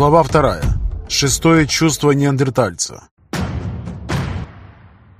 Глава вторая. Шестое чувство неандертальца.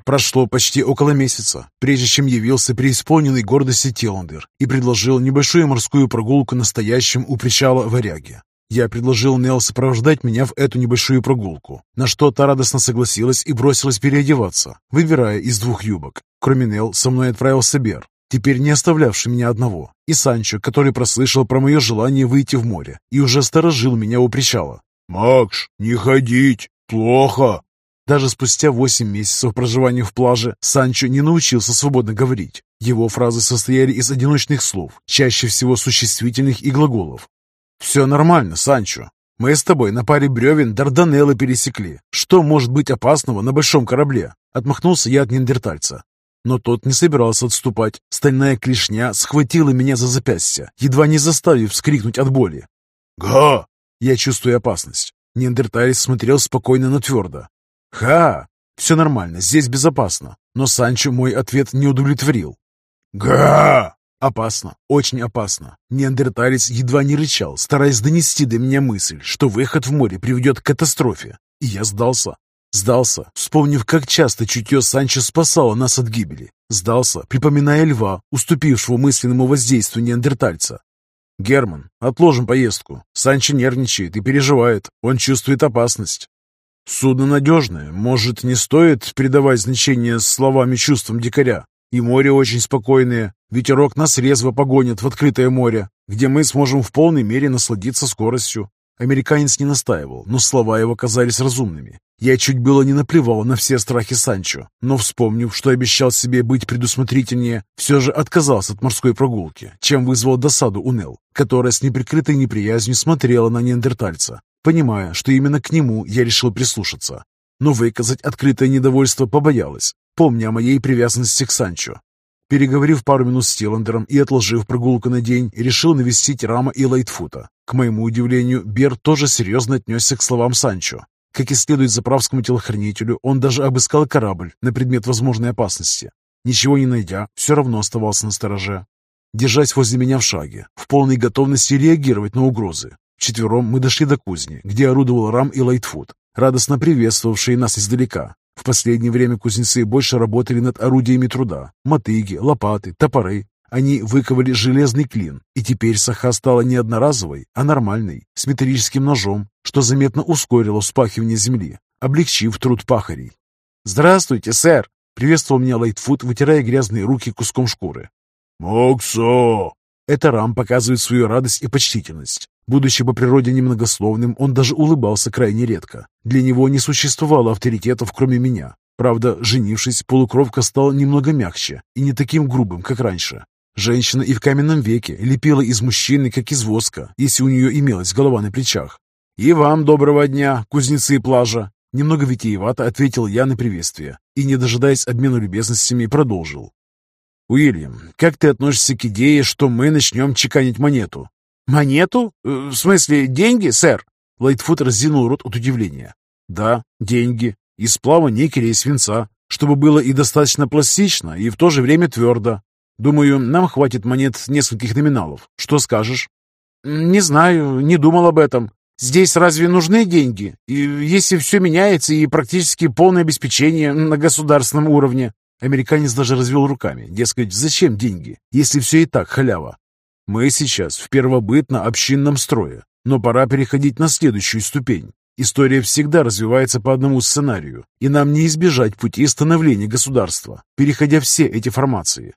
Прошло почти около месяца, прежде чем явился преисполненный гордости Тиландер и предложил небольшую морскую прогулку настоящим у причала варяги. Я предложил Нел сопровождать меня в эту небольшую прогулку, на что та радостно согласилась и бросилась переодеваться, выбирая из двух юбок. Кроме Нел, со мной отправился Бер, теперь не оставлявший меня одного, и Санчо, который прослышал про мое желание выйти в море и уже сторожил меня у причала. «Макш, не ходить! Плохо!» Даже спустя восемь месяцев проживания в плаже Санчо не научился свободно говорить. Его фразы состояли из одиночных слов, чаще всего существительных и глаголов. «Все нормально, Санчо. Мы с тобой на паре бревен Дарданеллы пересекли. Что может быть опасного на большом корабле?» Отмахнулся я от неандертальца. Но тот не собирался отступать. Стальная клешня схватила меня за запястье, едва не заставив вскрикнуть от боли. «Га!» Я чувствую опасность. Неандерталец смотрел спокойно, но твердо. «Ха! Все нормально, здесь безопасно». Но Санчо мой ответ не удовлетворил. «Га!» Опасно, очень опасно. Неандерталец едва не рычал, стараясь донести до меня мысль, что выход в море приведет к катастрофе. И я сдался. Сдался, вспомнив, как часто чутье Санчо спасало нас от гибели. Сдался, припоминая льва, уступившего мысленному воздействию неандертальца. «Герман, отложим поездку. Санчо нервничает и переживает. Он чувствует опасность. Судно надежное. Может, не стоит придавать значение словам и чувствам дикаря? И море очень спокойное. Ветерок нас резво погонит в открытое море, где мы сможем в полной мере насладиться скоростью. Американец не настаивал, но слова его казались разумными. Я чуть было не наплевал на все страхи Санчо, но, вспомнив, что обещал себе быть предусмотрительнее, все же отказался от морской прогулки, чем вызвал досаду у Нел, которая с неприкрытой неприязнью смотрела на неандертальца, понимая, что именно к нему я решил прислушаться. Но выказать открытое недовольство побоялась, помня о моей привязанности к Санчо. Переговорив пару минут с Тиландером и отложив прогулку на день, решил навестить Рама и Лайтфута. К моему удивлению, Бер тоже серьезно отнесся к словам Санчо. Как и следует заправскому телохранителю, он даже обыскал корабль на предмет возможной опасности. Ничего не найдя, все равно оставался на стороже. Держась возле меня в шаге, в полной готовности реагировать на угрозы. Вчетвером мы дошли до кузни, где орудовал Рам и Лайтфут, радостно приветствовавшие нас издалека. В последнее время кузнецы больше работали над орудиями труда. Мотыги, лопаты, топоры. Они выковали железный клин, и теперь саха стала не одноразовой, а нормальной, с металлическим ножом, что заметно ускорило вспахивание земли, облегчив труд пахарей. «Здравствуйте, сэр!» — приветствовал меня Лайтфуд, вытирая грязные руки куском шкуры. «Моксо!» Это Рам показывает свою радость и почтительность. Будучи по природе немногословным, он даже улыбался крайне редко. Для него не существовало авторитетов, кроме меня. Правда, женившись, полукровка стал немного мягче и не таким грубым, как раньше. Женщина и в каменном веке лепила из мужчины, как из воска, если у нее имелась голова на плечах. «И вам доброго дня, кузнецы плажа!» Немного витиевато ответил я на приветствие и, не дожидаясь обмена любезностями, продолжил. «Уильям, как ты относишься к идее, что мы начнем чеканить монету?» «Монету? Э, в смысле, деньги, сэр?» Лайтфуд разинул рот от удивления. «Да, деньги. Из сплава никеля и свинца, чтобы было и достаточно пластично, и в то же время твердо. Думаю, нам хватит монет нескольких номиналов. Что скажешь?» «Не знаю, не думал об этом. Здесь разве нужны деньги? И если все меняется и практически полное обеспечение на государственном уровне?» Американец даже развел руками, дескать, зачем деньги, если все и так халява? Мы сейчас в первобытно-общинном строе, но пора переходить на следующую ступень. История всегда развивается по одному сценарию, и нам не избежать пути становления государства, переходя все эти формации.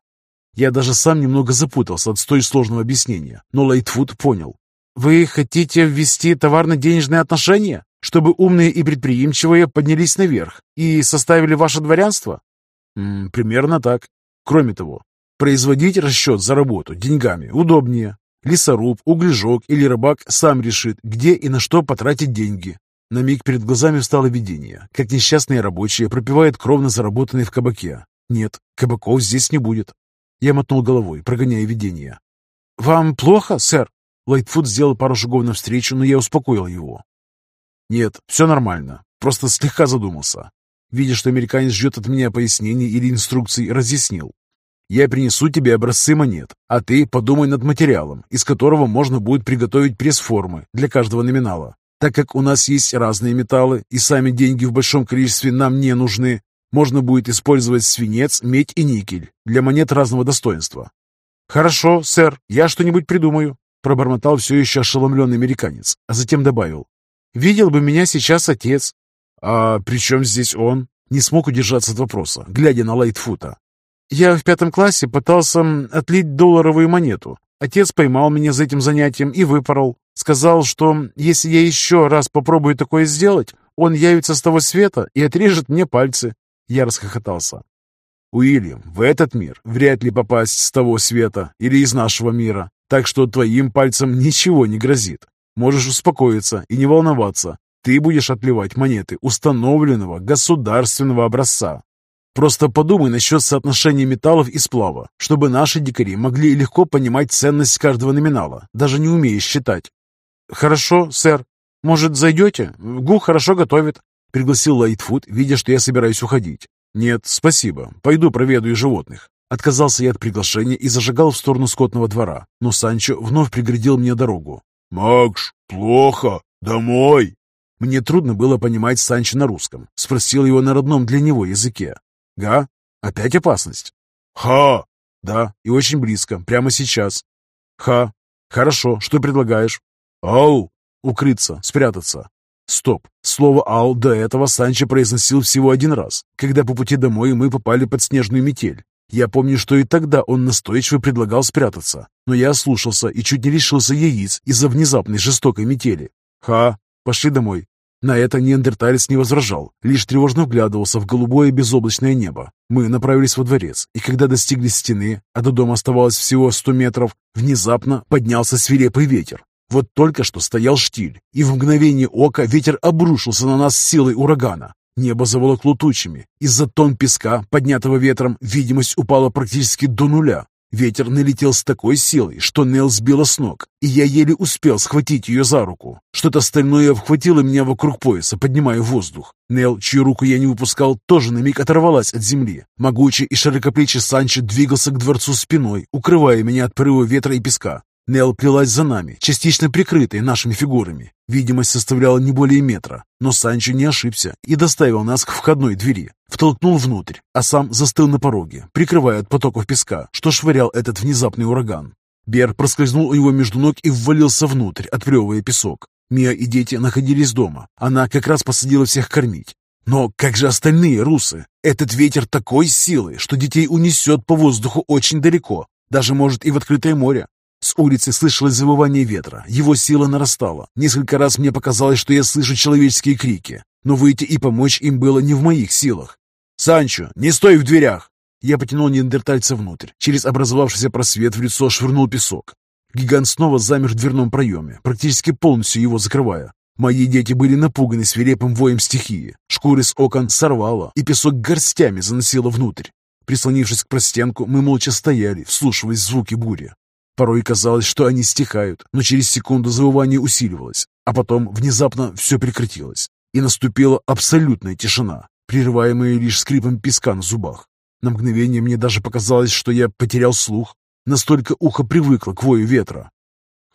Я даже сам немного запутался от столь сложного объяснения, но Лайтфуд понял. «Вы хотите ввести товарно-денежные отношения, чтобы умные и предприимчивые поднялись наверх и составили ваше дворянство?» М -м, примерно так. Кроме того, производить расчет за работу деньгами удобнее. Лесоруб, углежок или рыбак сам решит, где и на что потратить деньги. На миг перед глазами встало видение, как несчастные рабочие пропивают кровно заработанные в кабаке. Нет, кабаков здесь не будет. Я мотнул головой, прогоняя видение. «Вам плохо, сэр?» Лайтфуд сделал пару шагов навстречу, но я успокоил его. «Нет, все нормально. Просто слегка задумался. Видя, что американец ждет от меня пояснений или инструкций, разъяснил. «Я принесу тебе образцы монет, а ты подумай над материалом, из которого можно будет приготовить пресс-формы для каждого номинала. Так как у нас есть разные металлы, и сами деньги в большом количестве нам не нужны, можно будет использовать свинец, медь и никель для монет разного достоинства. «Хорошо, сэр, я что-нибудь придумаю», — пробормотал все еще ошеломленный американец, а затем добавил. «Видел бы меня сейчас отец». «А при чем здесь он?» Не смог удержаться от вопроса, глядя на Лайтфута. «Я в пятом классе пытался отлить долларовую монету. Отец поймал меня за этим занятием и выпорол. Сказал, что если я еще раз попробую такое сделать, он явится с того света и отрежет мне пальцы. Я расхохотался. «Уильям, в этот мир вряд ли попасть с того света или из нашего мира, так что твоим пальцем ничего не грозит. Можешь успокоиться и не волноваться. Ты будешь отливать монеты установленного государственного образца. Просто подумай насчет соотношения металлов и сплава, чтобы наши дикари могли легко понимать ценность каждого номинала, даже не умея считать. «Хорошо, сэр. Может, зайдете? Гу хорошо готовит», — пригласил Лайтфуд, видя, что я собираюсь уходить. «Нет, спасибо. Пойду проведаю животных». Отказался я от приглашения и зажигал в сторону скотного двора, но Санчо вновь преградил мне дорогу. «Макш, плохо. Домой!» Мне трудно было понимать Санчо на русском. Спросил его на родном для него языке. «Га? Опять опасность?» «Ха!» «Да, и очень близко. Прямо сейчас». «Ха! Хорошо. Что предлагаешь?» «Ау!» «Укрыться. Спрятаться. Стоп. Слово «ал» до этого Санчо произносил всего один раз, когда по пути домой мы попали под снежную метель. Я помню, что и тогда он настойчиво предлагал спрятаться, но я ослушался и чуть не лишился яиц из-за внезапной жестокой метели. «Ха, пошли домой». На это неандерталец не возражал, лишь тревожно вглядывался в голубое безоблачное небо. Мы направились во дворец, и когда достигли стены, а до дома оставалось всего сто метров, внезапно поднялся свирепый ветер. Вот только что стоял штиль, и в мгновение ока ветер обрушился на нас силой урагана. Небо заволокло тучами. Из-за тон песка, поднятого ветром, видимость упала практически до нуля. Ветер налетел с такой силой, что Нел сбила с ног, и я еле успел схватить ее за руку. Что-то стальное обхватило меня вокруг пояса, поднимая воздух. Нел, чью руку я не выпускал, тоже на миг оторвалась от земли. Могучий и широкоплечий Санчо двигался к дворцу спиной, укрывая меня от порыва ветра и песка. Нел плелась за нами, частично прикрытой нашими фигурами. Видимость составляла не более метра, но Санчо не ошибся и доставил нас к входной двери. Втолкнул внутрь, а сам застыл на пороге, прикрывая от потоков песка, что швырял этот внезапный ураган. Бер проскользнул у него между ног и ввалился внутрь, отплевывая песок. Мия и дети находились дома. Она как раз посадила всех кормить. Но как же остальные русы? Этот ветер такой силы, что детей унесет по воздуху очень далеко, даже может и в открытое море. С улицы слышалось завывание ветра. Его сила нарастала. Несколько раз мне показалось, что я слышу человеческие крики. Но выйти и помочь им было не в моих силах. «Санчо, не стой в дверях!» Я потянул неандертальца внутрь. Через образовавшийся просвет в лицо швырнул песок. Гигант снова замер в дверном проеме, практически полностью его закрывая. Мои дети были напуганы свирепым воем стихии. Шкуры с окон сорвало, и песок горстями заносило внутрь. Прислонившись к простенку, мы молча стояли, вслушиваясь в звуки бури. Порой казалось, что они стихают, но через секунду завывание усиливалось, а потом внезапно все прекратилось, и наступила абсолютная тишина, прерываемая лишь скрипом песка на зубах. На мгновение мне даже показалось, что я потерял слух, настолько ухо привыкло к вою ветра.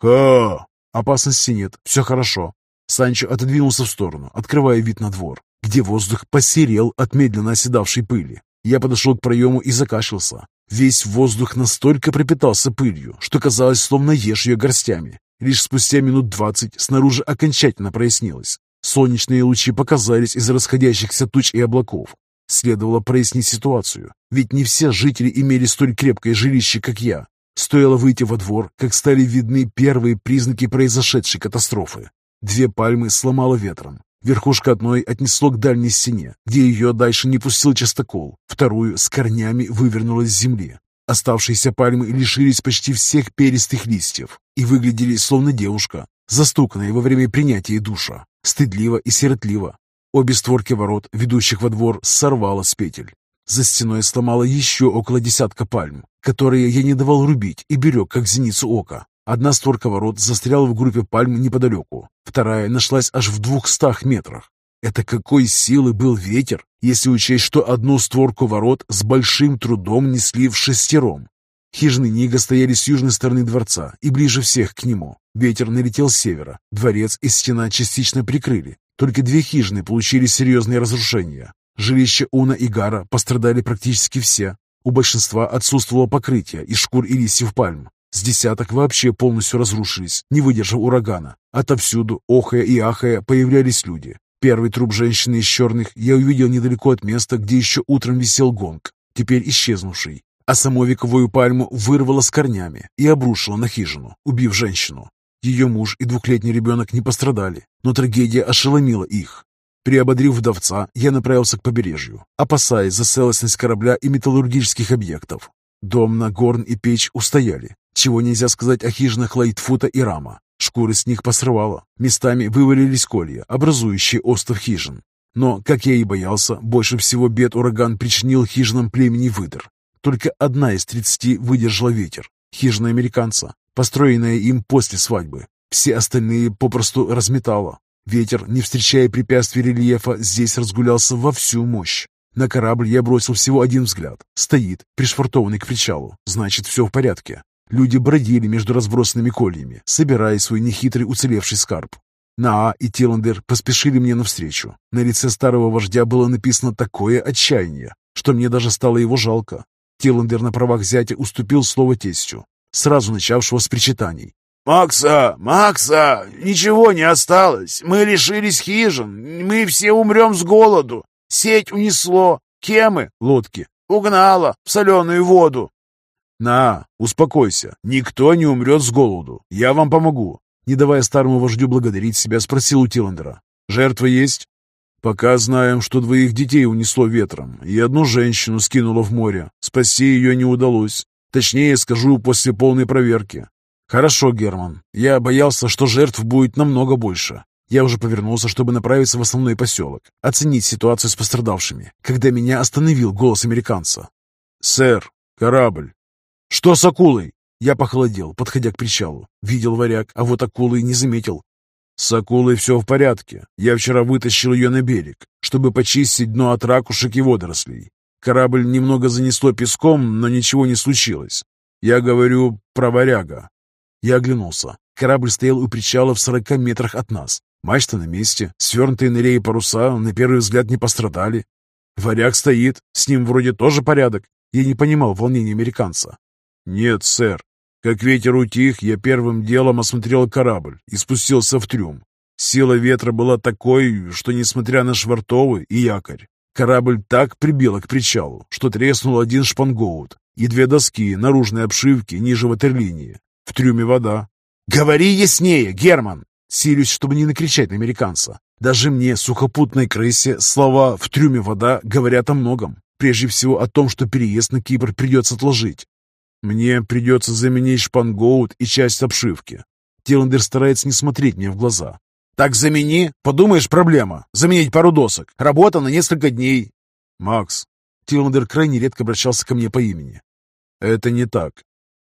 «Ха!» Опасности нет, все хорошо. Санчо отодвинулся в сторону, открывая вид на двор, где воздух посерел от медленно оседавшей пыли. Я подошел к проему и закашлялся. Весь воздух настолько пропитался пылью, что казалось, словно ешь ее горстями. Лишь спустя минут двадцать снаружи окончательно прояснилось. Солнечные лучи показались из расходящихся туч и облаков. Следовало прояснить ситуацию, ведь не все жители имели столь крепкое жилище, как я. Стоило выйти во двор, как стали видны первые признаки произошедшей катастрофы. Две пальмы сломало ветром. Верхушка одной отнесло к дальней стене, где ее дальше не пустил частокол, вторую с корнями вывернулась с земли. Оставшиеся пальмы лишились почти всех перистых листьев и выглядели словно девушка, застуканная во время принятия душа, стыдливо и сиротливо. Обе створки ворот, ведущих во двор, сорвало с петель. За стеной сломало еще около десятка пальм, которые я не давал рубить и берег, как зеницу ока. Одна створка ворот застряла в группе пальм неподалеку, вторая нашлась аж в двухстах метрах. Это какой силы был ветер, если учесть, что одну створку ворот с большим трудом несли в шестером. Хижины Нига стояли с южной стороны дворца и ближе всех к нему. Ветер налетел с севера. Дворец и стена частично прикрыли. Только две хижины получили серьезные разрушения. Жилища Уна и Гара пострадали практически все. У большинства отсутствовало покрытие из шкур и листьев пальм. С десяток вообще полностью разрушились, не выдержав урагана. Отовсюду, охая и ахая, появлялись люди. Первый труп женщины из черных я увидел недалеко от места, где еще утром висел гонг, теперь исчезнувший а саму вековую пальму вырвало с корнями и обрушило на хижину, убив женщину. Ее муж и двухлетний ребенок не пострадали, но трагедия ошеломила их. Приободрив вдовца, я направился к побережью, опасаясь за целостность корабля и металлургических объектов. Дом на горн и печь устояли, чего нельзя сказать о хижинах Лайтфута и Рама. Шкуры с них посрывало, местами вывалились колья, образующие остов хижин. Но, как я и боялся, больше всего бед ураган причинил хижинам племени выдр. Только одна из тридцати выдержала ветер. Хижина американца, построенная им после свадьбы. Все остальные попросту разметало. Ветер, не встречая препятствий рельефа, здесь разгулялся во всю мощь. На корабль я бросил всего один взгляд. Стоит, пришвартованный к причалу. Значит, все в порядке. Люди бродили между разбросанными кольями, собирая свой нехитрый уцелевший скарб. Наа и Тиландер поспешили мне навстречу. На лице старого вождя было написано такое отчаяние, что мне даже стало его жалко. Тиландер на правах зятя уступил слово тестю, сразу начавшего с причитаний. «Макса! Макса! Ничего не осталось! Мы лишились хижин! Мы все умрем с голоду! Сеть унесло! Кемы, лодки, угнало в соленую воду!» «На, успокойся! Никто не умрет с голоду! Я вам помогу!» Не давая старому вождю благодарить себя, спросил у Тиландера. «Жертва есть?» Пока знаем, что двоих детей унесло ветром, и одну женщину скинуло в море. Спасти ее не удалось. Точнее, скажу, после полной проверки. Хорошо, Герман. Я боялся, что жертв будет намного больше. Я уже повернулся, чтобы направиться в основной поселок, оценить ситуацию с пострадавшими, когда меня остановил голос американца. «Сэр, корабль!» «Что с акулой?» Я похолодел, подходя к причалу. Видел варяг, а вот акулы не заметил. С акулой все в порядке. Я вчера вытащил ее на берег, чтобы почистить дно от ракушек и водорослей. Корабль немного занесло песком, но ничего не случилось. Я говорю про варяга. Я оглянулся. Корабль стоял у причала в сорока метрах от нас. Мачта на месте, свернутые на рее паруса на первый взгляд не пострадали. Варяг стоит, с ним вроде тоже порядок. Я не понимал волнения американца. «Нет, сэр, как ветер утих, я первым делом осмотрел корабль и спустился в трюм. Сила ветра была такой, что, несмотря на швартовы и якорь, корабль так прибило к причалу, что треснул один шпангоут и две доски наружной обшивки ниже ватерлинии. В трюме вода. «Говори яснее, Герман!» Силюсь, чтобы не накричать на американца. Даже мне, сухопутной крысе, слова «в трюме вода» говорят о многом. Прежде всего о том, что переезд на Кипр придется отложить. Мне придется заменить шпангоут и часть обшивки. Тиландер старается не смотреть мне в глаза. Так замени. Подумаешь, проблема. Заменить пару досок. Работа на несколько дней. Макс. Тиландер крайне редко обращался ко мне по имени. Это не так.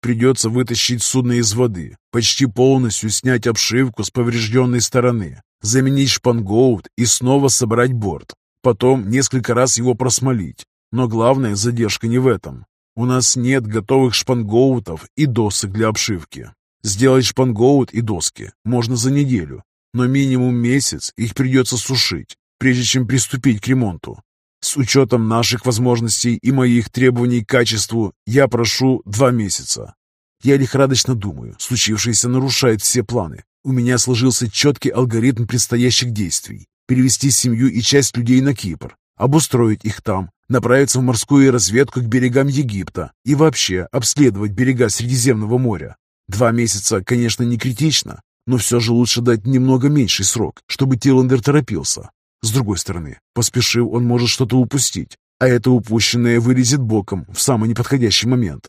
Придется вытащить судно из воды, почти полностью снять обшивку с поврежденной стороны, заменить шпангоут и снова собрать борт. Потом несколько раз его просмолить. Но главная задержка не в этом. У нас нет готовых шпангоутов и досок для обшивки. Сделать шпангоут и доски можно за неделю, но минимум месяц их придется сушить, прежде чем приступить к ремонту. С учетом наших возможностей и моих требований к качеству, я прошу два месяца. Я лихорадочно думаю, случившееся нарушает все планы. У меня сложился четкий алгоритм предстоящих действий. Перевести семью и часть людей на Кипр, обустроить их там, направиться в морскую разведку к берегам Египта и вообще обследовать берега Средиземного моря. Два месяца, конечно, не критично, но все же лучше дать немного меньший срок, чтобы Тиландер торопился. С другой стороны, поспешив, он может что-то упустить, а это упущенное вылезет боком в самый неподходящий момент.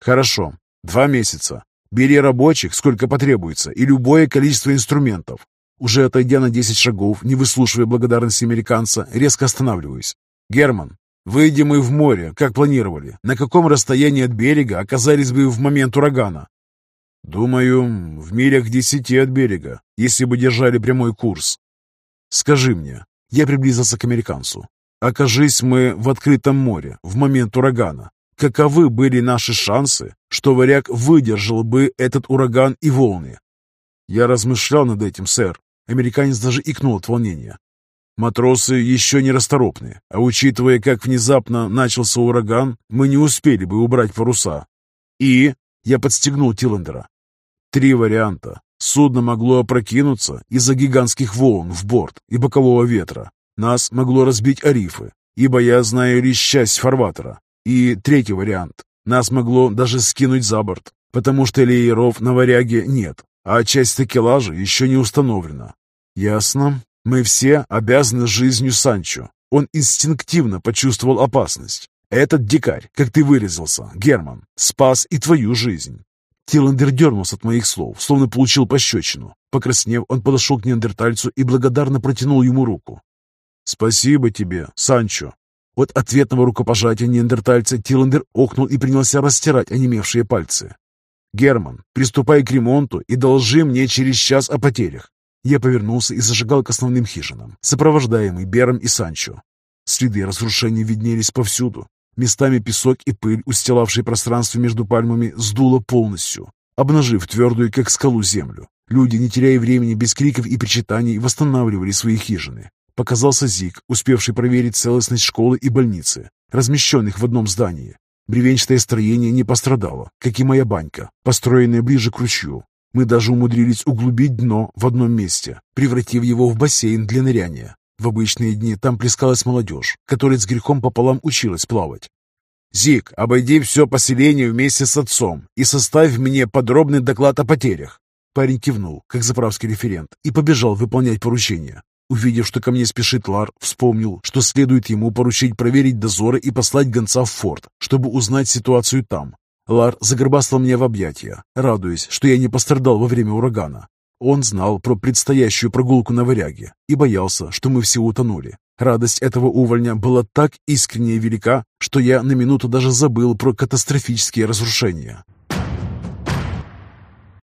Хорошо, два месяца. Бери рабочих, сколько потребуется, и любое количество инструментов. Уже отойдя на 10 шагов, не выслушивая благодарности американца, резко останавливаюсь. «Герман, Выйдем мы в море, как планировали. На каком расстоянии от берега оказались бы в момент урагана? Думаю, в милях десяти от берега, если бы держали прямой курс. Скажи мне, я приблизился к американцу. Окажись мы в открытом море в момент урагана. каковы были наши шансы, что варяг выдержал бы этот ураган и волны? Я размышлял над этим, сэр. Американец даже икнул от волнения. Матросы еще не расторопны, а учитывая, как внезапно начался ураган, мы не успели бы убрать паруса. И я подстегнул Тиллендера. Три варианта. Судно могло опрокинуться из-за гигантских волн в борт и бокового ветра. Нас могло разбить арифы, ибо я знаю лишь часть фарватера. И третий вариант. Нас могло даже скинуть за борт, потому что лееров на варяге нет, а часть такелажа еще не установлена. Ясно. Мы все обязаны жизнью Санчо. Он инстинктивно почувствовал опасность. Этот дикарь, как ты вырезался, Герман, спас и твою жизнь. Тиландер дернулся от моих слов, словно получил пощечину. Покраснев, он подошел к неандертальцу и благодарно протянул ему руку. «Спасибо тебе, Санчо!» От ответного рукопожатия неандертальца Тиландер охнул и принялся растирать онемевшие пальцы. «Герман, приступай к ремонту и должи мне через час о потерях». Я повернулся и зажигал к основным хижинам, сопровождаемый Бером и Санчо. Следы разрушения виднелись повсюду. Местами песок и пыль, устилавшие пространство между пальмами, сдуло полностью, обнажив твердую, как скалу, землю. Люди, не теряя времени, без криков и причитаний, восстанавливали свои хижины. Показался Зик, успевший проверить целостность школы и больницы, размещенных в одном здании. Бревенчатое строение не пострадало, как и моя банька, построенная ближе к ручью. Мы даже умудрились углубить дно в одном месте, превратив его в бассейн для ныряния. В обычные дни там плескалась молодежь, которая с грехом пополам училась плавать. «Зик, обойди все поселение вместе с отцом и составь мне подробный доклад о потерях». Парень кивнул, как заправский референт, и побежал выполнять поручение. Увидев, что ко мне спешит Лар, вспомнил, что следует ему поручить проверить дозоры и послать гонца в форт, чтобы узнать ситуацию там. Лар загробастал меня в объятия, радуясь, что я не пострадал во время урагана. Он знал про предстоящую прогулку на варяге и боялся, что мы все утонули. Радость этого увольня была так искренне велика, что я на минуту даже забыл про катастрофические разрушения.